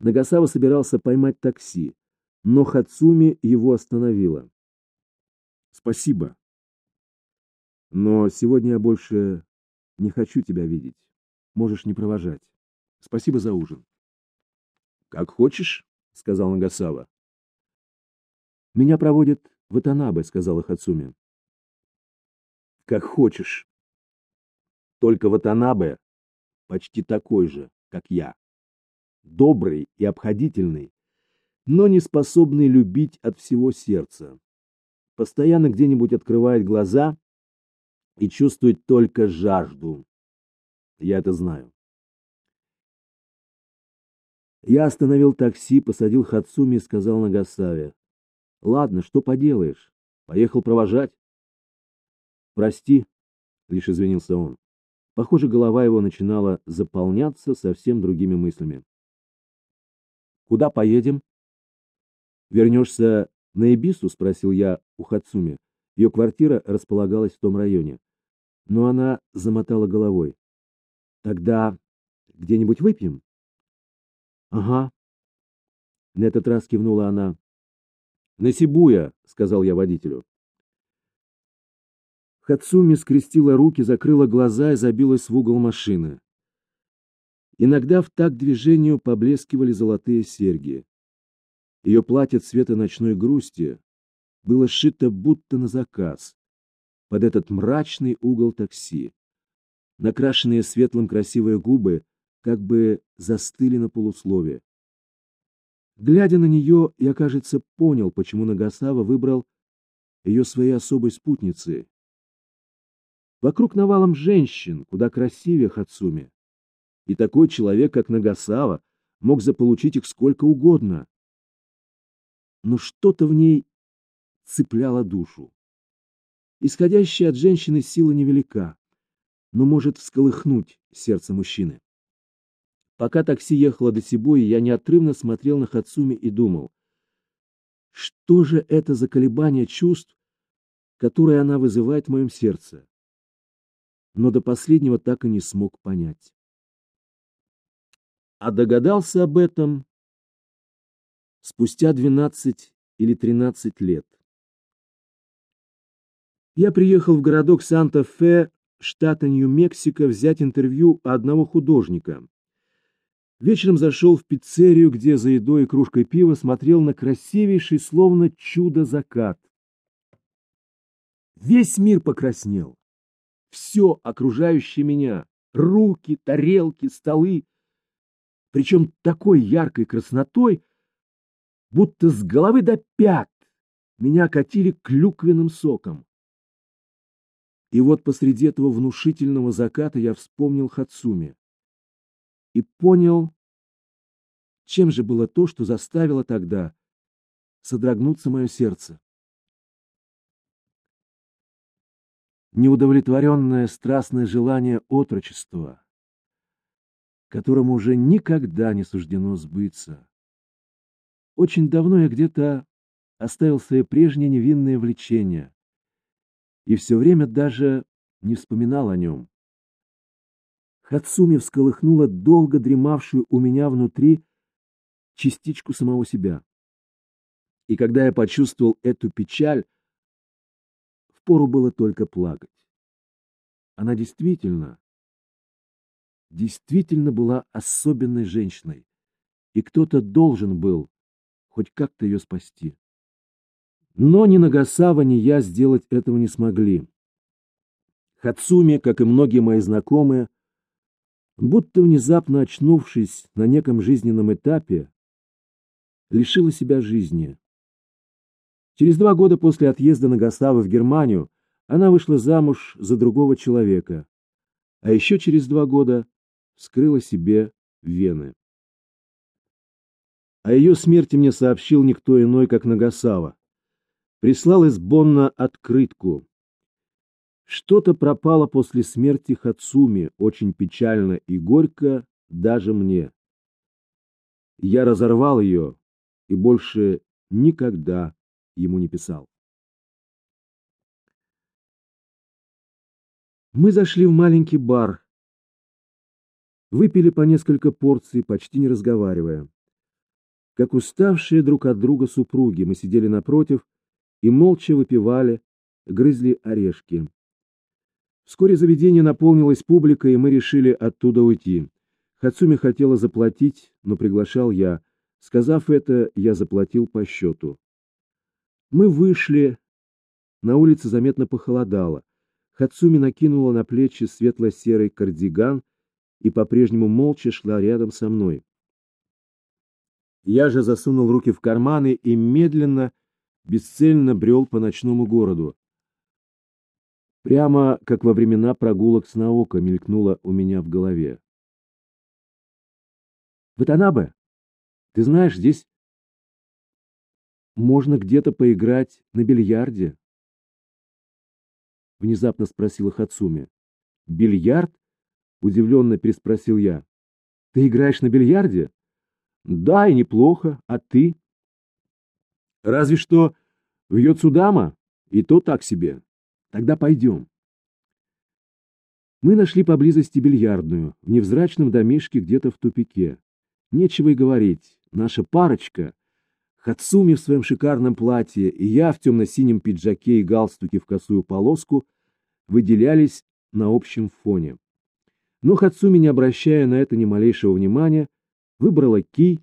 Нагасава собирался поймать такси, но Хацуми его остановила. «Спасибо. Но сегодня я больше не хочу тебя видеть. Можешь не провожать. Спасибо за ужин». «Как хочешь», — сказал Нагасава. «Меня проводят в Атанабе», — сказала Хацуми. «Как хочешь. Только Ватанабе почти такой же, как я. Добрый и обходительный, но не способный любить от всего сердца. Постоянно где-нибудь открывает глаза и чувствует только жажду. Я это знаю. Я остановил такси, посадил Хацуми и сказал Нагасаве. Ладно, что поделаешь. Поехал провожать. Прости, лишь извинился он. Похоже, голова его начинала заполняться совсем другими мыслями. Куда поедем? Вернешься на Эбису? спросил я у Хацуми. Ее квартира располагалась в том районе. Но она замотала головой. Тогда где-нибудь выпьем? Ага. На этот раз кивнула она. На Сибуя, сказал я водителю. Хацуми скрестила руки, закрыла глаза и забилась в угол машины. Иногда в такт движению поблескивали золотые серьги. Ее платье цвета ночной грусти было сшито будто на заказ, под этот мрачный угол такси. Накрашенные светлым красивые губы как бы застыли на полуслове. Глядя на нее, я, кажется, понял, почему Нагасава выбрал ее своей особой спутницей. Вокруг навалом женщин, куда красивее Хацуми. И такой человек, как Нагасава, мог заполучить их сколько угодно. Но что-то в ней цепляло душу. Исходящая от женщины сила невелика, но может всколыхнуть сердце мужчины. Пока такси ехало до Сибои, я неотрывно смотрел на Хацуми и думал, что же это за колебание чувств, которые она вызывает в моем сердце? Но до последнего так и не смог понять. А догадался об этом спустя 12 или 13 лет. Я приехал в городок Санта-Фе, штата Нью-Мексико, взять интервью одного художника. Вечером зашел в пиццерию, где за едой и кружкой пива смотрел на красивейший, словно чудо, закат. Весь мир покраснел. Все окружающее меня — руки, тарелки, столы. Причем такой яркой краснотой, будто с головы до пят меня катили клюквенным соком. И вот посреди этого внушительного заката я вспомнил Хацуми и понял, чем же было то, что заставило тогда содрогнуться мое сердце. Неудовлетворенное страстное желание отрочества, которому уже никогда не суждено сбыться. Очень давно я где-то оставил свои прежние невинные влечения и все время даже не вспоминал о нем. Хацуми всколыхнула долго дремавшую у меня внутри частичку самого себя. И когда я почувствовал эту печаль, впору было только плакать. Она действительно, действительно была особенной женщиной, и кто-то должен был хоть как-то ее спасти. Но ни Нагасава, ни я сделать этого не смогли. Хацуми, как и многие мои знакомые, будто внезапно очнувшись на неком жизненном этапе, лишила себя жизни. Через два года после отъезда Нагасавы в Германию она вышла замуж за другого человека, а еще через два года вскрыла себе вены. О ее смерти мне сообщил никто иной, как Нагасава. Прислал из Бонна открытку. Что-то пропало после смерти Хацуми, очень печально и горько даже мне. Я разорвал ее и больше никогда ему не писал. Мы зашли в маленький бар. Выпили по несколько порций, почти не разговаривая. Как уставшие друг от друга супруги, мы сидели напротив и молча выпивали, грызли орешки. Вскоре заведение наполнилось публикой, и мы решили оттуда уйти. Хацуми хотела заплатить, но приглашал я. Сказав это, я заплатил по счету. Мы вышли. На улице заметно похолодало. Хацуми накинула на плечи светло-серый кардиган и по-прежнему молча шла рядом со мной. Я же засунул руки в карманы и медленно, бесцельно брел по ночному городу. Прямо как во времена прогулок с Наока мелькнуло у меня в голове. Ватанабе, ты знаешь, здесь можно где-то поиграть на бильярде. Внезапно спросила Хацуми. Бильярд? Удивленно переспросил я. Ты играешь на бильярде? Да, и неплохо. А ты? Разве что в Йоцудама, и то так себе. Тогда пойдем. Мы нашли поблизости бильярдную, в невзрачном домишке где-то в тупике. Нечего и говорить, наша парочка, Хацуми в своем шикарном платье и я в темно-синем пиджаке и галстуке в косую полоску, выделялись на общем фоне. Но Хацуми, не обращая на это ни малейшего внимания, выбрала кий,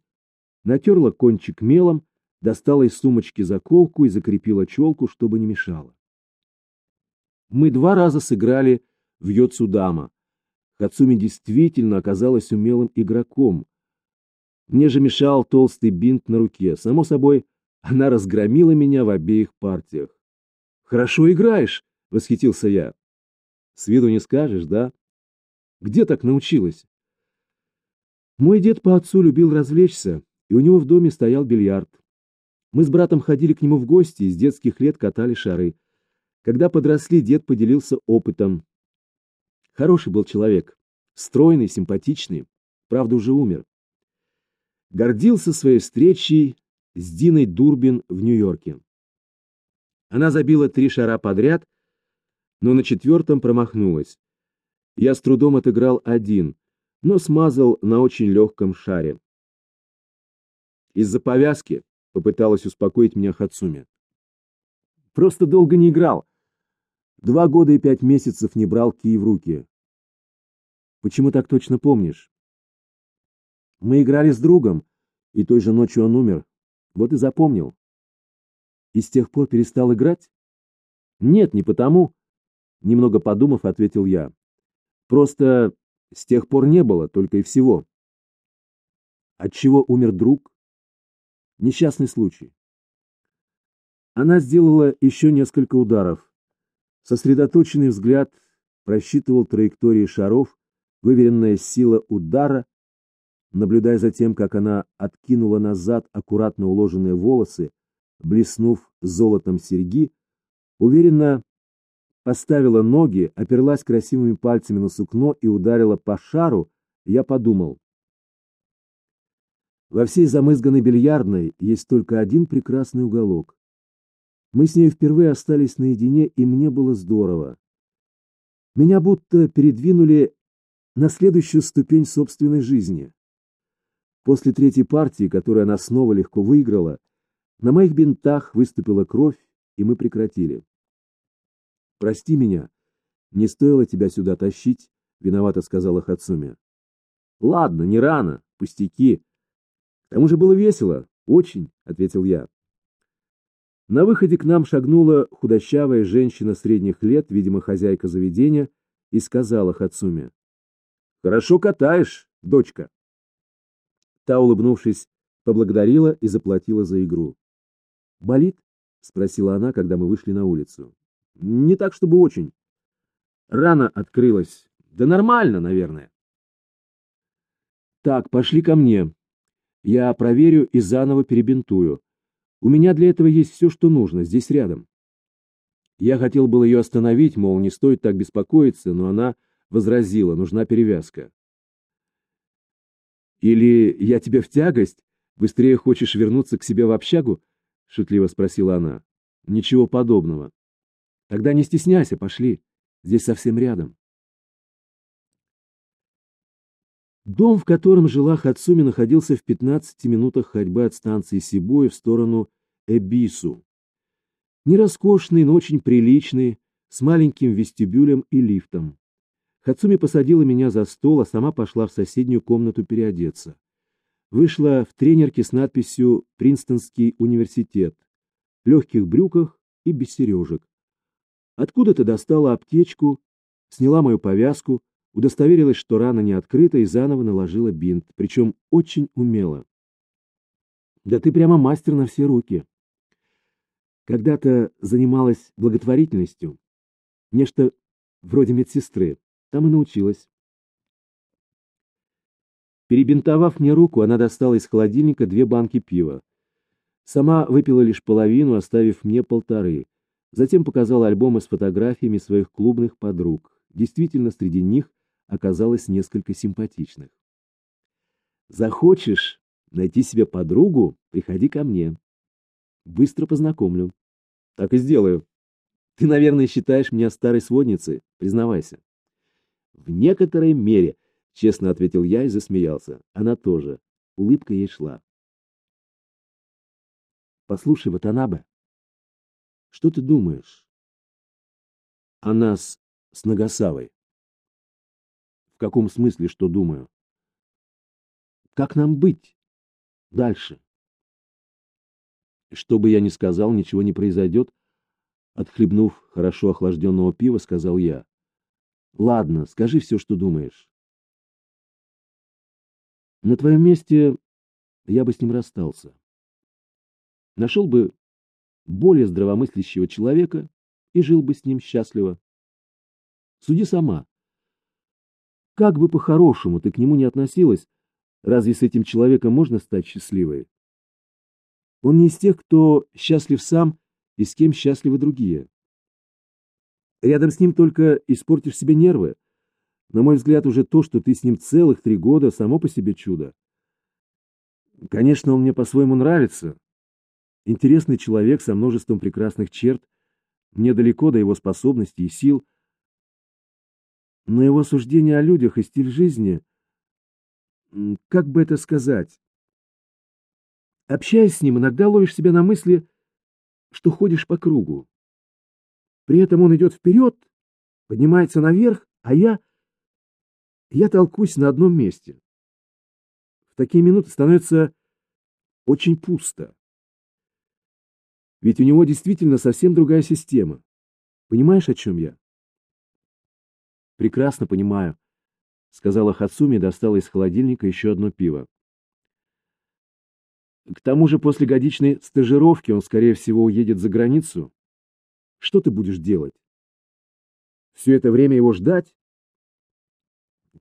натерла кончик мелом, достала из сумочки заколку и закрепила челку, чтобы не мешало. Мы два раза сыграли в Йоцудама. Хацуми действительно оказалась умелым игроком, мне же мешал толстый бинт на руке. Само собой, она разгромила меня в обеих партиях. «Хорошо играешь!» — восхитился я. «С виду не скажешь, да? Где так научилась?» Мой дед по отцу любил развлечься, и у него в доме стоял бильярд. Мы с братом ходили к нему в гости и с детских лет катали шары. Когда подросли, дед поделился опытом. Хороший был человек, стройный, симпатичный, правда, уже умер гордился своей встречей с Диной Дурбин в Нью-Йорке. Она забила три шара подряд, но на четвертом промахнулась. Я с трудом отыграл один, но смазал на очень легком шаре. Из-за повязки попыталась успокоить меня Хацуми. Просто долго не играл. Два года и пять месяцев не брал кий в руки. Почему так точно помнишь? Мы играли с другом, и той же ночью он умер. Вот и запомнил. И с тех пор перестал играть? Нет, не потому. Немного подумав, ответил я. Просто с тех пор не было, только и всего. От чего умер друг? Несчастный случай. Она сделала еще несколько ударов. Сосредоточенный взгляд просчитывал траектории шаров, выверенная сила удара наблюдая за тем, как она откинула назад аккуратно уложенные волосы, блеснув золотом серьги, уверенно поставила ноги, оперлась красивыми пальцами на сукно и ударила по шару, я подумал. Во всей замызганной бильярдной есть только один прекрасный уголок. Мы с ней впервые остались наедине, и мне было здорово. Меня будто передвинули на следующую ступень собственной жизни. После третьей партии, которую она снова легко выиграла, на моих бинтах выступила кровь, и мы прекратили. «Прости меня, не стоило тебя сюда тащить», — виновато сказала Хацуми. «Ладно, не рано, пустяки. К тому же было весело, очень», — ответил я. На выходе к нам шагнула худощавая женщина средних лет, видимо, хозяйка заведения, и сказала Хацуме. «Хорошо катаешь, дочка». Та, улыбнувшись, поблагодарила и заплатила за игру. «Болит?» — спросила она, когда мы вышли на улицу. «Не так, чтобы очень. Рана открылась. Да нормально, наверное». «Так, пошли ко мне. Я проверю и заново перебинтую. У меня для этого есть все, что нужно, здесь рядом». Я хотел было ее остановить, мол, не стоит так беспокоиться, но она возразила, нужна перевязка. Или я тебе в тягость? Быстрее хочешь вернуться к себе в общагу? Шутливо спросила она. Ничего подобного. Тогда не стесняйся, пошли. Здесь совсем рядом. Дом, в котором жила Хацуми, находился в 15 минутах ходьбы от станции Сибои в сторону Эбису. Не роскошный, но очень приличный, с маленьким вестибюлем и лифтом. Хацуми посадила меня за стол, а сама пошла в соседнюю комнату переодеться. Вышла в тренерке с надписью «Принстонский университет», легких брюках и без сережек. Откуда-то достала аптечку, сняла мою повязку, удостоверилась, что рана не открыта, и заново наложила бинт, причем очень умело. Да ты прямо мастер на все руки. Когда-то занималась благотворительностью, нечто вроде медсестры, там и научилась. Перебинтовав мне руку, она достала из холодильника две банки пива. Сама выпила лишь половину, оставив мне полторы. Затем показала альбомы с фотографиями своих клубных подруг. Действительно, среди них оказалось несколько симпатичных. Захочешь найти себе подругу, приходи ко мне. Быстро познакомлю. Так и сделаю. Ты, наверное, считаешь меня старой сводницей, признавайся. В некоторой мере, честно ответил я и засмеялся. Она тоже. Улыбка ей шла. Послушай, Ватанабе, что ты думаешь о нас с Нагасавой? В каком смысле, что думаю? Как нам быть дальше? Что бы я ни сказал, ничего не произойдет. Отхлебнув хорошо охлажденного пива, сказал я. Ладно, скажи все, что думаешь. На твоем месте я бы с ним расстался. Нашел бы более здравомыслящего человека и жил бы с ним счастливо. Суди сама. Как бы по-хорошему ты к нему не относилась, разве с этим человеком можно стать счастливой? Он не из тех, кто счастлив сам и с кем счастливы другие. Рядом с ним только испортишь себе нервы. На мой взгляд, уже то, что ты с ним целых три года, само по себе чудо. Конечно, он мне по-своему нравится. Интересный человек со множеством прекрасных черт. Мне далеко до его способностей и сил, но его суждение о людях и стиль жизни, как бы это сказать, общаясь с ним, иногда ловишь себя на мысли, что ходишь по кругу. При этом он идет вперед, поднимается наверх, а я... Я толкусь на одном месте. В такие минуты становится очень пусто. Ведь у него действительно совсем другая система. Понимаешь, о чем я? Прекрасно понимаю, сказала Хацуми достала из холодильника еще одно пиво. К тому же после годичной стажировки он, скорее всего, уедет за границу. Что ты будешь делать? Все это время его ждать?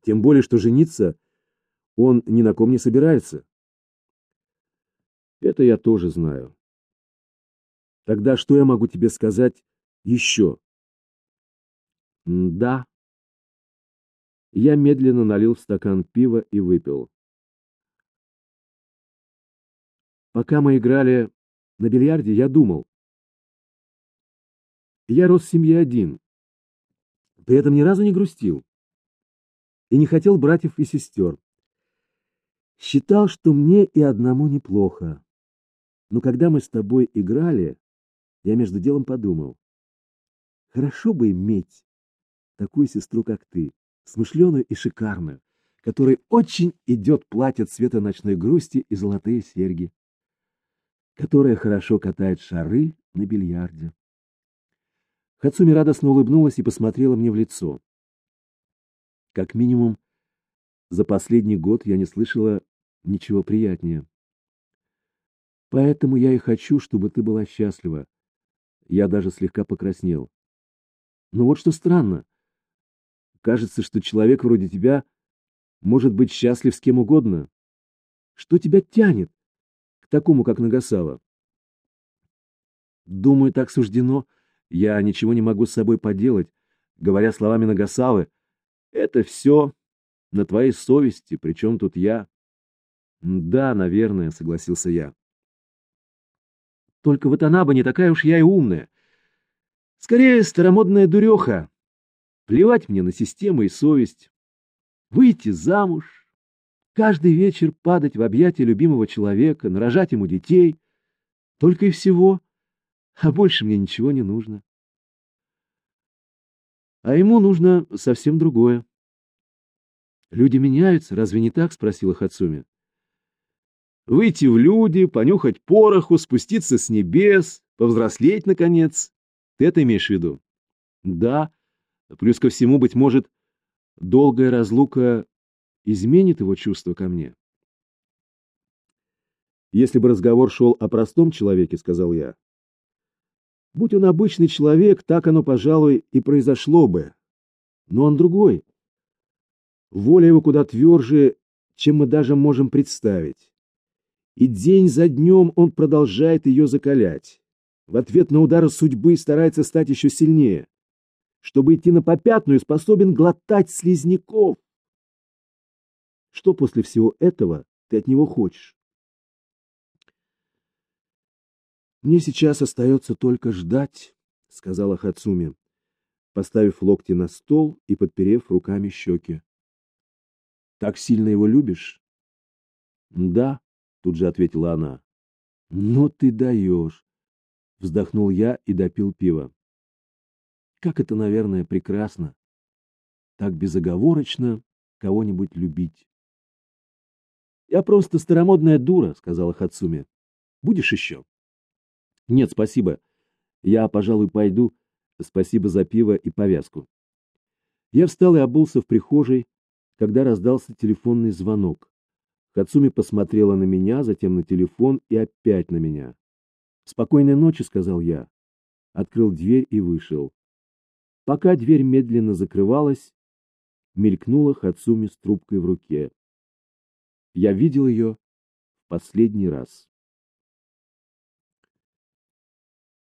Тем более, что жениться он ни на ком не собирается. Это я тоже знаю. Тогда что я могу тебе сказать еще? Да, я медленно налил в стакан пива и выпил. Пока мы играли на бильярде, я думал. Я рос в семье один. При этом ни разу не грустил. И не хотел братьев и сестер. Считал, что мне и одному неплохо. Но когда мы с тобой играли, я между делом подумал. Хорошо бы иметь такую сестру, как ты смышленую и шикарную, которой очень идет платье цвета ночной грусти и золотые серьги, которая хорошо катает шары на бильярде. Хацуми радостно улыбнулась и посмотрела мне в лицо. Как минимум, за последний год я не слышала ничего приятнее. Поэтому я и хочу, чтобы ты была счастлива. Я даже слегка покраснел. Но вот что странно. Кажется, что человек вроде тебя может быть счастлив с кем угодно. Что тебя тянет к такому, как Нагасава? Думаю, так суждено. Я ничего не могу с собой поделать. Говоря словами Нагасавы, это все на твоей совести, причем тут я? Да, наверное, согласился я. Только вот она бы не такая уж я и умная. Скорее, старомодная дуреха, Плевать мне на систему и совесть. Выйти замуж, Каждый вечер падать в объятия любимого человека, нарожать ему детей. Только и всего. А больше мне ничего не нужно. А ему нужно совсем другое. Люди меняются, разве не так? спросила Хацуми. Выйти в люди, понюхать пороху, спуститься с небес, повзрослеть наконец. Ты это имеешь в виду? Да. Плюс ко всему, быть может, долгая разлука изменит его чувство ко мне. Если бы разговор шел о простом человеке, сказал я. Будь он обычный человек, так оно, пожалуй, и произошло бы. Но он другой. Воля его куда тверже, чем мы даже можем представить. И день за днем он продолжает ее закалять. В ответ на удары судьбы старается стать еще сильнее. Чтобы идти на попятную, способен глотать слизняков. Что после всего этого ты от него хочешь? Мне сейчас остается только ждать, сказала Хацуми, поставив локти на стол и подперев руками щеки. Так сильно его любишь? Да, тут же ответила она. Ну ты даешь, вздохнул я и допил пиво. Как это, наверное, прекрасно. Так безоговорочно кого-нибудь любить. Я просто старомодная дура, сказала Хацуми. Будешь еще? Нет, спасибо. Я, пожалуй, пойду. Спасибо за пиво и повязку. Я встал и обулся в прихожей, когда раздался телефонный звонок. Хацуми посмотрела на меня, затем на телефон и опять на меня. «Спокойной ночи», — сказал я. Открыл дверь и вышел. Пока дверь медленно закрывалась, мелькнула Хацуми с трубкой в руке. Я видел ее в последний раз.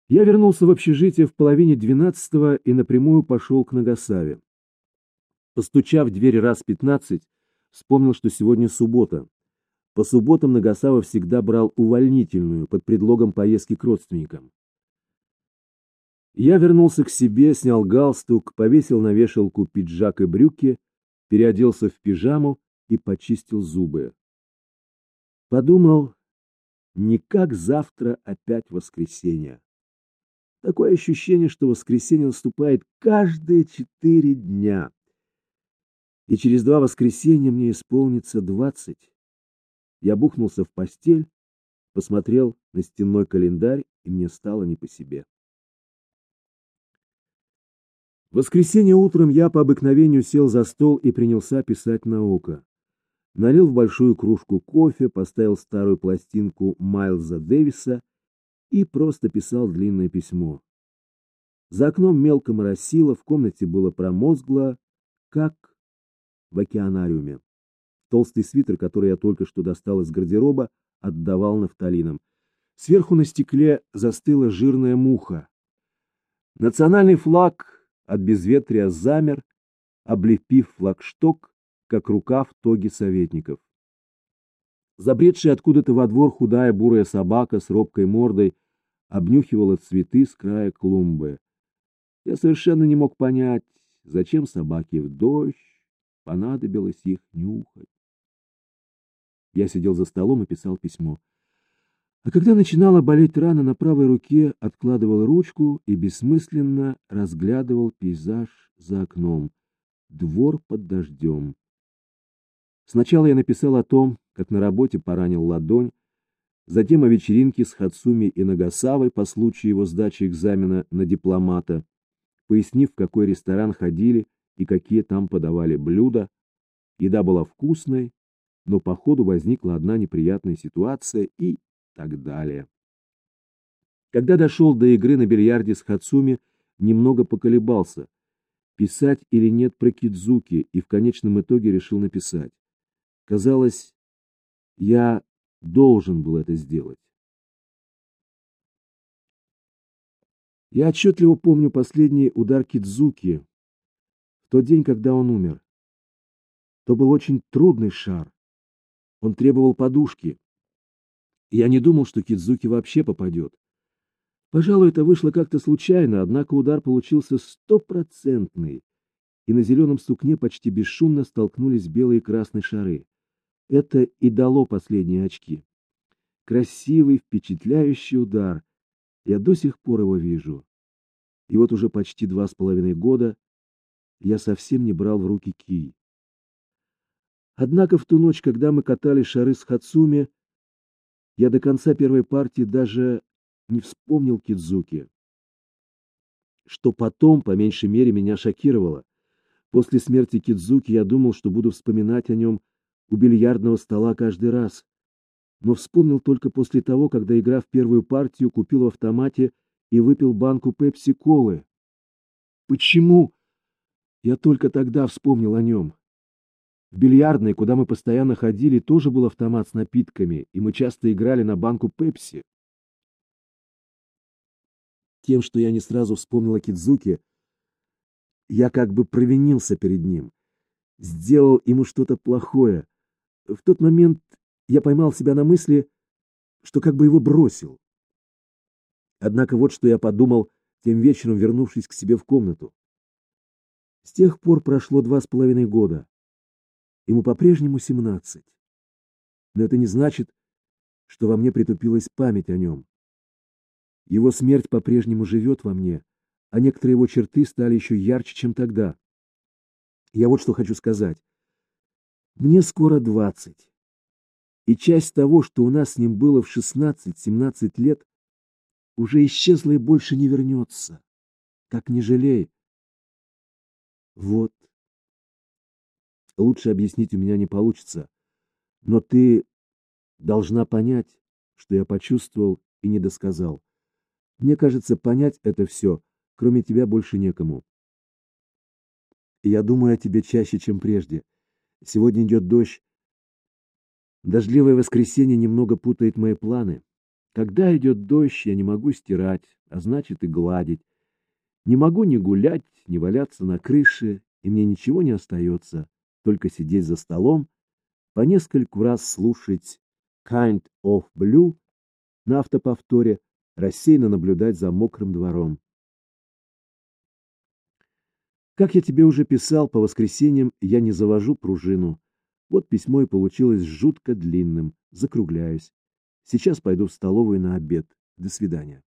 Я вернулся в общежитие в половине двенадцатого и напрямую пошел к Нагасаве. Постучав в дверь раз пятнадцать, вспомнил, что сегодня суббота. По субботам Нагасава всегда брал увольнительную под предлогом поездки к родственникам. Я вернулся к себе, снял галстук, повесил на вешалку пиджак и брюки, переоделся в пижаму и почистил зубы. Подумал, не как завтра опять воскресенье. Такое ощущение, что воскресенье наступает каждые четыре дня. И через два воскресенья мне исполнится двадцать. Я бухнулся в постель, посмотрел на стенной календарь, и мне стало не по себе. В воскресенье утром я по обыкновению сел за стол и принялся писать на око. Налил в большую кружку кофе, поставил старую пластинку Майлза Дэвиса и просто писал длинное письмо. За окном мелко моросило, в комнате было промозгло, как в океанариуме. Толстый свитер, который я только что достал из гардероба, отдавал нафталином. Сверху на стекле застыла жирная муха. Национальный флаг от безветрия замер, облепив флагшток, как рука в тоге советников. Забредшая откуда-то во двор худая бурая собака с робкой мордой обнюхивала цветы с края клумбы. Я совершенно не мог понять, зачем собаке в дождь понадобилось их нюхать. Я сидел за столом и писал письмо. А когда начинала болеть рана на правой руке, откладывал ручку и бессмысленно разглядывал пейзаж за окном. Двор под дождем. Сначала я написал о том, как на работе поранил ладонь, затем о вечеринке с Хацуми и Нагасавой по случаю его сдачи экзамена на дипломата, пояснив, в какой ресторан ходили и какие там подавали блюда. Еда была вкусной, но по ходу возникла одна неприятная ситуация и так далее. Когда дошел до игры на бильярде с Хацуми, немного поколебался, писать или нет про Кидзуки, и в конечном итоге решил написать. Казалось, я должен был это сделать. Я отчетливо помню последний удар Кидзуки в тот день, когда он умер. То был очень трудный шар. Он требовал подушки. Я не думал, что Кидзуки вообще попадет. Пожалуй, это вышло как-то случайно, однако удар получился стопроцентный, и на зеленом сукне почти бесшумно столкнулись белые и красные шары. Это и дало последние очки. Красивый, впечатляющий удар. Я до сих пор его вижу. И вот уже почти два с половиной года я совсем не брал в руки кий. Однако в ту ночь, когда мы катали шары с Хацуми, я до конца первой партии даже не вспомнил Кидзуки. Что потом, по меньшей мере, меня шокировало. После смерти Кидзуки я думал, что буду вспоминать о нем у бильярдного стола каждый раз. Но вспомнил только после того, когда, играв первую партию, купил в автомате и выпил банку пепси-колы. Почему? Я только тогда вспомнил о нем. В бильярдной, куда мы постоянно ходили, тоже был автомат с напитками, и мы часто играли на банку пепси. Тем, что я не сразу вспомнил о Кидзуке, я как бы провинился перед ним, сделал ему что-то плохое. В тот момент я поймал себя на мысли, что как бы его бросил. Однако вот что я подумал тем вечером, вернувшись к себе в комнату. С тех пор прошло два с половиной года. Ему по-прежнему семнадцать. Но это не значит, что во мне притупилась память о нем. Его смерть по-прежнему живет во мне, а некоторые его черты стали еще ярче, чем тогда. Я вот что хочу сказать. Мне скоро двадцать. И часть того, что у нас с ним было в шестнадцать-семнадцать лет, уже исчезла и больше не вернется. Как не жалей. Вот. Лучше объяснить у меня не получится. Но ты должна понять, что я почувствовал и не досказал. Мне кажется, понять это все, кроме тебя, больше некому. Я думаю о тебе чаще, чем прежде. Сегодня идет дождь. Дождливое воскресенье немного путает мои планы. Когда идет дождь, я не могу стирать, а значит и гладить. Не могу ни гулять, ни валяться на крыше, и мне ничего не остается, только сидеть за столом, по нескольку раз слушать «Kind of Blue» на автоповторе, рассеянно наблюдать за мокрым двором. Как я тебе уже писал, по воскресеньям я не завожу пружину. Вот письмо и получилось жутко длинным. Закругляюсь. Сейчас пойду в столовую на обед. До свидания.